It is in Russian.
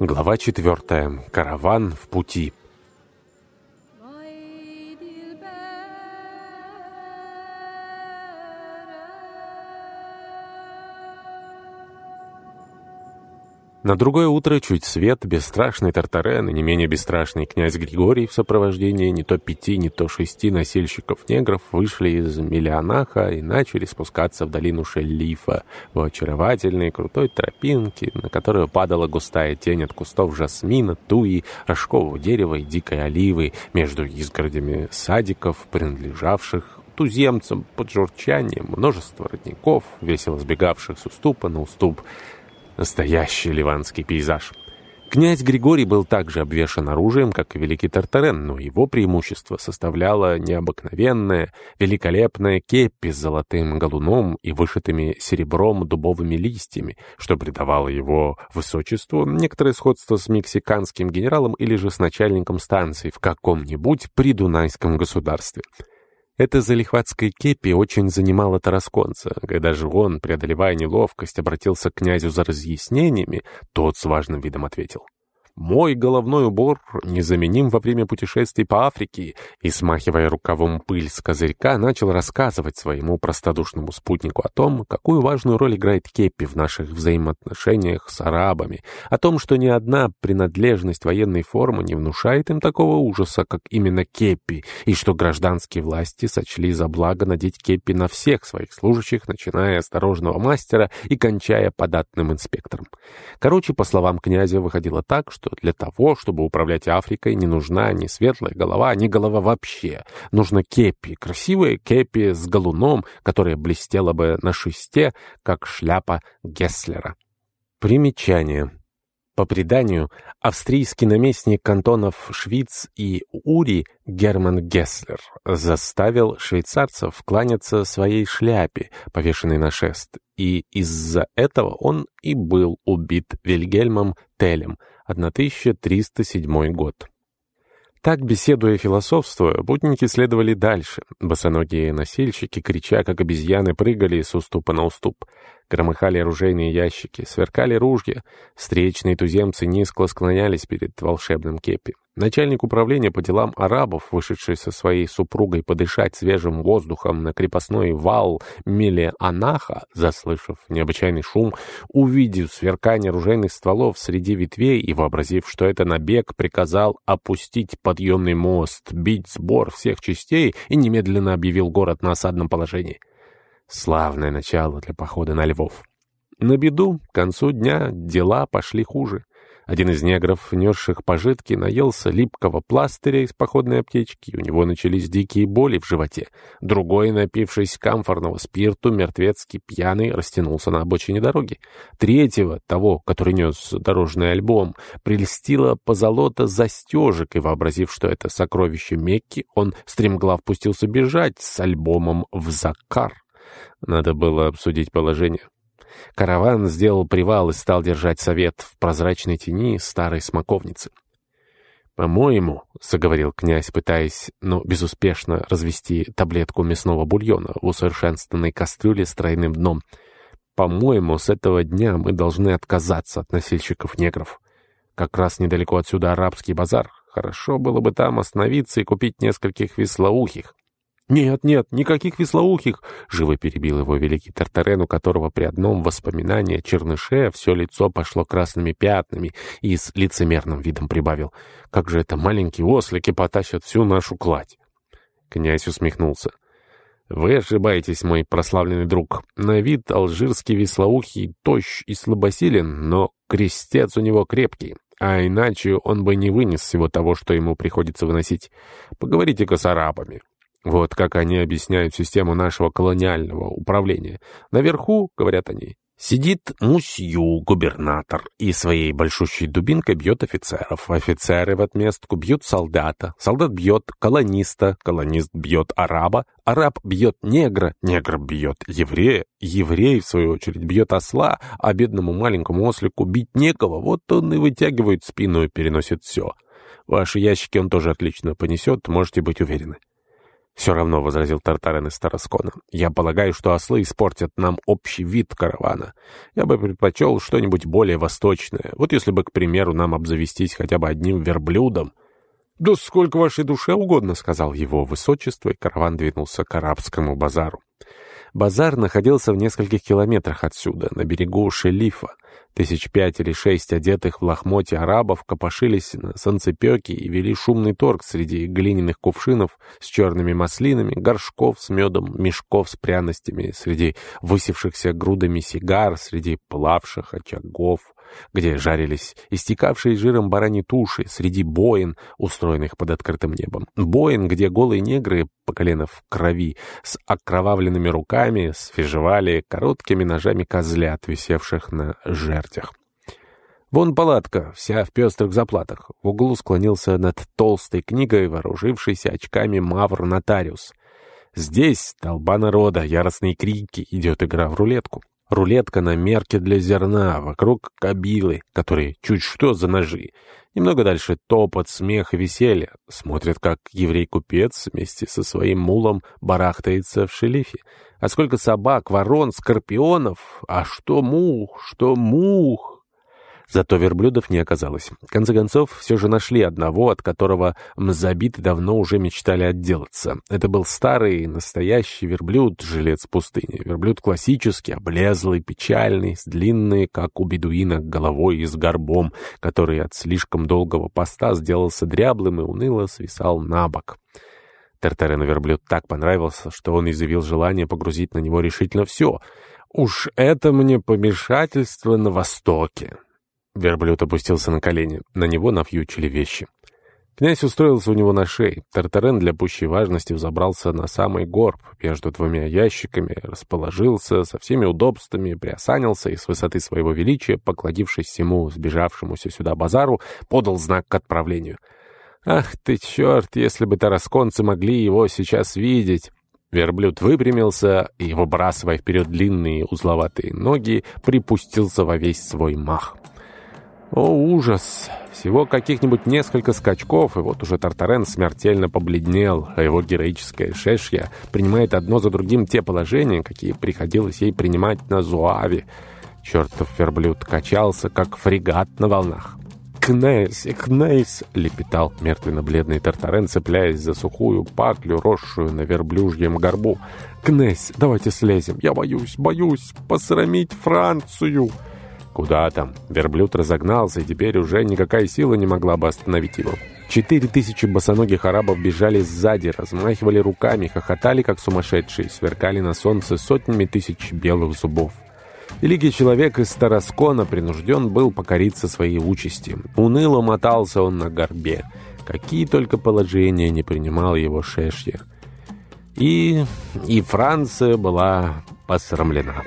Глава четвертая. Караван в пути. На другое утро, чуть свет, бесстрашный Тартарен и не менее бесстрашный князь Григорий в сопровождении не то пяти, не то шести носильщиков-негров вышли из Миллионаха и начали спускаться в долину Шеллифа, в очаровательной крутой тропинке, на которую падала густая тень от кустов жасмина, туи, рожкового дерева и дикой оливы между изгородями садиков, принадлежавших туземцам под журчанием, множество родников, весело сбегавших с уступа на уступ, Настоящий ливанский пейзаж. Князь Григорий был также обвешан оружием, как и Великий Тартарен, но его преимущество составляло необыкновенное, великолепное кепи с золотым галуном и вышитыми серебром дубовыми листьями, что придавало его высочеству некоторое сходство с мексиканским генералом или же с начальником станции в каком-нибудь придунайском государстве. Это залихватское кепи очень занимало Тарасконца. Когда же он, преодолевая неловкость, обратился к князю за разъяснениями, тот с важным видом ответил — мой головной убор незаменим во время путешествий по Африке, и, смахивая рукавом пыль с козырька, начал рассказывать своему простодушному спутнику о том, какую важную роль играет кепи в наших взаимоотношениях с арабами, о том, что ни одна принадлежность военной формы не внушает им такого ужаса, как именно кепи, и что гражданские власти сочли за благо надеть кепи на всех своих служащих, начиная осторожного мастера и кончая податным инспектором. Короче, по словам князя, выходило так, что что для того, чтобы управлять Африкой, не нужна ни светлая голова, ни голова вообще. Нужно кепи, красивая кепи с галуном, которая блестела бы на шесте, как шляпа Гесслера. Примечание. По преданию, австрийский наместник кантонов Швиц и Ури Герман Гесслер заставил швейцарцев кланяться своей шляпе, повешенной на шест, и из-за этого он и был убит Вильгельмом Телем, 1307 год. Так, беседуя и философствуя, путники следовали дальше. Босоногие носильщики, крича, как обезьяны, прыгали с уступа на уступ. Громыхали оружейные ящики, сверкали ружья. Встречные туземцы низко склонялись перед волшебным кепи. Начальник управления по делам арабов, вышедший со своей супругой подышать свежим воздухом на крепостной вал Мелеанаха, заслышав необычайный шум, увидев сверкание оружейных стволов среди ветвей и вообразив, что это набег, приказал опустить подъемный мост, бить сбор всех частей и немедленно объявил город на осадном положении. Славное начало для похода на Львов. На беду, к концу дня дела пошли хуже. Один из негров, несших пожитки, наелся липкого пластыря из походной аптечки, у него начались дикие боли в животе. Другой, напившись камфорного спирту, мертвецкий пьяный, растянулся на обочине дороги. Третьего, того, который нес дорожный альбом, прельстила позолота застежек, и, вообразив, что это сокровище Мекки, он стремглав пустился бежать с альбомом в Закар. Надо было обсудить положение. Караван сделал привал и стал держать совет в прозрачной тени старой смоковницы. «По-моему», — заговорил князь, пытаясь, но безуспешно развести таблетку мясного бульона в усовершенствованной кастрюле с тройным дном, «по-моему, с этого дня мы должны отказаться от носильщиков-негров. Как раз недалеко отсюда арабский базар. Хорошо было бы там остановиться и купить нескольких веслоухих. «Нет, нет, никаких веслоухих!» — живо перебил его великий Тартарен, у которого при одном воспоминании о черныше все лицо пошло красными пятнами и с лицемерным видом прибавил. «Как же это маленькие ослики потащат всю нашу кладь!» Князь усмехнулся. «Вы ошибаетесь, мой прославленный друг. На вид алжирский веслоухий тощ и слабосилен, но крестец у него крепкий, а иначе он бы не вынес всего того, что ему приходится выносить. Поговорите-ка с арабами». Вот как они объясняют систему нашего колониального управления. Наверху, говорят они, сидит мусью, губернатор, и своей большущей дубинкой бьет офицеров. Офицеры в отместку бьют солдата. Солдат бьет колониста, колонист бьет араба, араб бьет негра, негр бьет еврея, еврей, в свою очередь, бьет осла, а бедному маленькому ослику бить некого, вот он и вытягивает спину и переносит все. Ваши ящики он тоже отлично понесет, можете быть уверены. «Все равно», — возразил Тартарен из Тараскона. «Я полагаю, что ослы испортят нам общий вид каравана. Я бы предпочел что-нибудь более восточное. Вот если бы, к примеру, нам обзавестись хотя бы одним верблюдом». «Да сколько вашей душе угодно», — сказал его высочество, и караван двинулся к арабскому базару. Базар находился в нескольких километрах отсюда, на берегу Шелифа. Тысяч пять или шесть одетых в лохмотья арабов копошились на солнцепеке и вели шумный торг среди глиняных кувшинов с черными маслинами, горшков с медом, мешков с пряностями, среди высевшихся грудами сигар, среди плавших очагов где жарились истекавшие жиром бараньи туши, среди боин, устроенных под открытым небом. Боин, где голые негры по колено в крови, с окровавленными руками, свежевали короткими ножами козлят, висевших на жертях. Вон палатка, вся в пестрых заплатах. В углу склонился над толстой книгой вооружившийся очками мавр-нотариус. Здесь толба народа, яростные крики, идет игра в рулетку. Рулетка на мерке для зерна, вокруг кабилы, которые чуть что за ножи. Немного дальше топот, смех и веселье. Смотрят, как еврей-купец вместе со своим мулом барахтается в шелифе. А сколько собак, ворон, скорпионов, а что мух, что мух! Зато верблюдов не оказалось. В конце концов, все же нашли одного, от которого мзабиты давно уже мечтали отделаться. Это был старый, настоящий верблюд, жилец пустыни. Верблюд классический, облезлый, печальный, с длинной, как у бедуина, головой и с горбом, который от слишком долгого поста сделался дряблым и уныло свисал на бок. Тартарену верблюд так понравился, что он изъявил желание погрузить на него решительно все. «Уж это мне помешательство на Востоке!» Верблюд опустился на колени. На него навьючили вещи. Князь устроился у него на шее. Тартарен для пущей важности взобрался на самый горб, между двумя ящиками, расположился со всеми удобствами, приосанился и с высоты своего величия, покладившись всему сбежавшемуся сюда базару, подал знак к отправлению. «Ах ты, черт, если бы тарасконцы могли его сейчас видеть!» Верблюд выпрямился и, выбрасывая вперед длинные узловатые ноги, припустился во весь свой мах. О, ужас! Всего каких-нибудь несколько скачков, и вот уже Тартарен смертельно побледнел, а его героическая шешья принимает одно за другим те положения, какие приходилось ей принимать на Зуаве. Чертов верблюд качался, как фрегат на волнах. «Кнейс, Кнейс!» — лепетал мертвенно-бледный Тартарен, цепляясь за сухую паклю, росшую на верблюжьем горбу. «Кнейс, давайте слезем! Я боюсь, боюсь посрамить Францию!» Куда там? Верблюд разогнался, и теперь уже никакая сила не могла бы остановить его. Четыре тысячи босоногих арабов бежали сзади, размахивали руками, хохотали, как сумасшедшие, сверкали на солнце сотнями тысяч белых зубов. Великий человек из Тараскона принужден был покориться своей участи. Уныло мотался он на горбе. Какие только положения не принимал его шешья. И... и Франция была посрамлена.